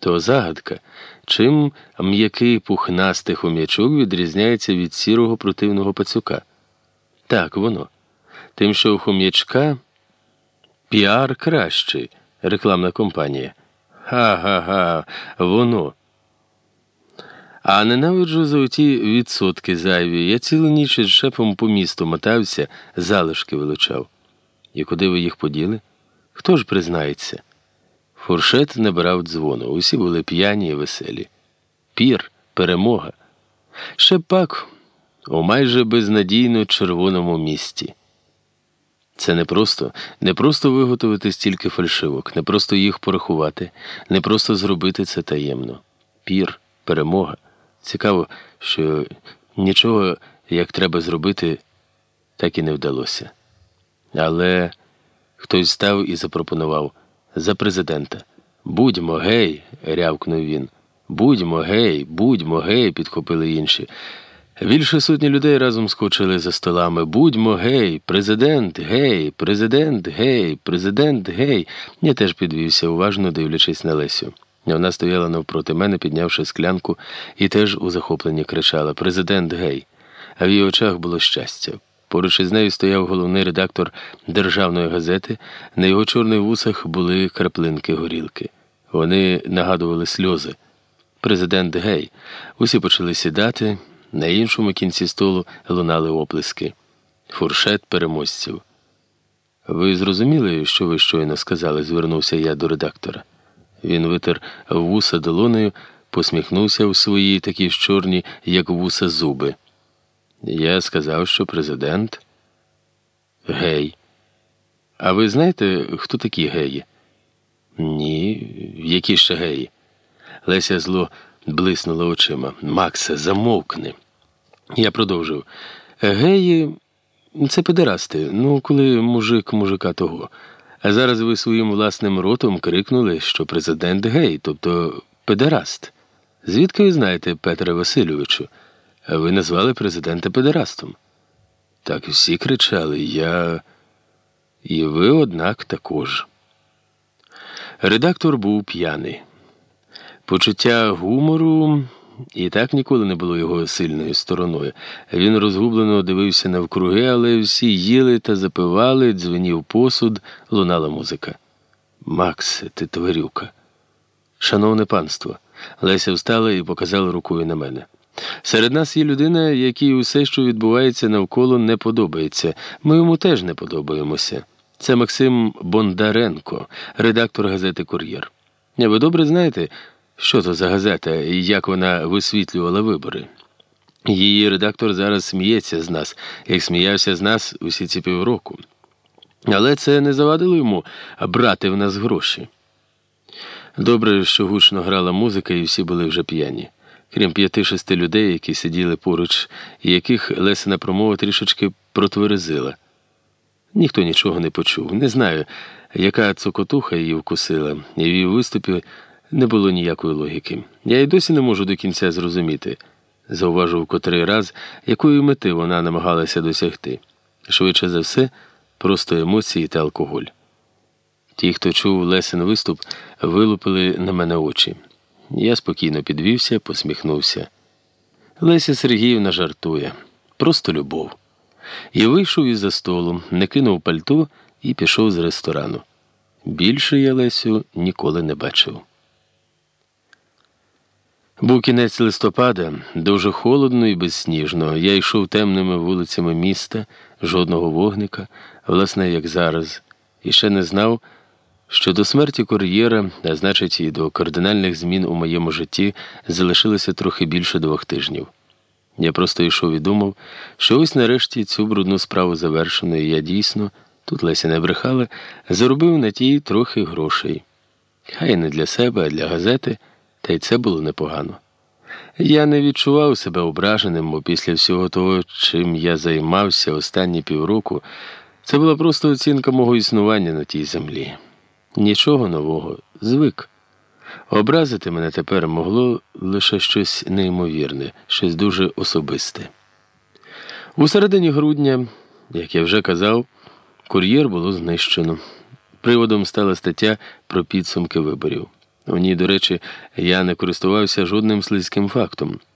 То загадка, чим м'який пухнастий хом'ячок відрізняється від сірого противного пацюка? Так воно. Тим, що у хом'ячка піар кращий, рекламна компанія. Га-га-га, воно. А ненавиджу за оті відсотки зайві. Я цілу ніч із шефом по місту мотався, залишки вилучав. І куди ви їх поділи? Хто ж признається? Фуршет набирав дзвону. Усі були п'яні і веселі. Пір, перемога. Ще пак у майже безнадійно червоному місті. Це не просто, не просто виготовити стільки фальшивок, не просто їх порахувати, не просто зробити це таємно. Пір, перемога. Цікаво, що нічого, як треба зробити, так і не вдалося. Але хтось став і запропонував за президента. Будьмо гей, рявкнув він. Будьмо гей, будьмо гей, підхопили інші. Більше сотні людей разом скочили за столами. Будьмо гей, президент, гей, президент, гей, президент, гей. Я теж підвівся, уважно дивлячись на Лесю. Вона стояла навпроти мене, піднявши склянку, і теж у захопленні кричала Президент гей. А в її очах було щастя. Поруч із нею стояв головний редактор державної газети, на його чорних вусах були краплинки горілки. Вони нагадували сльози. Президент гей. Усі почали сідати, на іншому кінці столу лунали оплески. Фуршет переможців. Ви зрозуміли, що ви щойно сказали? звернувся я до редактора. Він витер вуса долонею, посміхнувся в свої такі ж чорні, як вуса зуби. Я сказав, що президент гей. А ви знаєте, хто такі геї? Ні, які ще геї? Леся зло блиснула очима. Максе, замовкни. Я продовжив. Геї це педерасти, ну, коли мужик мужика того. А зараз ви своїм власним ротом крикнули, що президент гей, тобто педераст. Звідки ви знаєте, Петре Васильовичу? Ви назвали президента педерастом. Так всі кричали, я. І ви, однак, також. Редактор був п'яний. Почуття гумору і так ніколи не було його сильною стороною. Він розгублено дивився навкруги, але всі їли та запивали, дзвенів посуд, лунала музика. Макс, ти тварюка. Шановне панство, Леся встала і показала рукою на мене. Серед нас є людина, якій усе, що відбувається навколо, не подобається. Ми йому теж не подобаємося. Це Максим Бондаренко, редактор газети Кур'єр. Ви добре знаєте, що то за газета і як вона висвітлювала вибори? Її редактор зараз сміється з нас, як сміявся з нас усі ці півроку. Але це не завадило йому брати в нас гроші. Добре, що гучно грала музика, і всі були вже п'яні крім п'яти-шести людей, які сиділи поруч, і яких Лесина промова трішечки протверезила. Ніхто нічого не почув. Не знаю, яка цокотуха її вкусила, і в її виступі не було ніякої логіки. Я й досі не можу до кінця зрозуміти, зауважив котрий раз, якої мети вона намагалася досягти. Швидше за все, просто емоції та алкоголь. Ті, хто чув Лесин виступ, вилупили на мене очі. Я спокійно підвівся, посміхнувся. Леся Сергіївна жартує, просто любов. І вийшов із за столу, не кинув пальто і пішов з ресторану. Більше я Лесю ніколи не бачив. Був кінець листопада, дуже холодно і безсніжно. Я йшов темними вулицями міста, жодного вогника, власне, як зараз, і ще не знав що до смерті кур'єра, а значить, і до кардинальних змін у моєму житті залишилося трохи більше двох тижнів. Я просто йшов і думав, що ось нарешті цю брудну справу завершено, і я дійсно, тут Леся не брехала, заробив на тій трохи грошей. Хай не для себе, а для газети, та й це було непогано. Я не відчував себе ображеним, бо після всього того, чим я займався останні півроку, це була просто оцінка мого існування на тій землі. Нічого нового, звик. Образити мене тепер могло лише щось неймовірне, щось дуже особисте. У середині грудня, як я вже казав, кур'єр було знищено. Приводом стала стаття про підсумки виборів. У ній, до речі, я не користувався жодним слизьким фактом.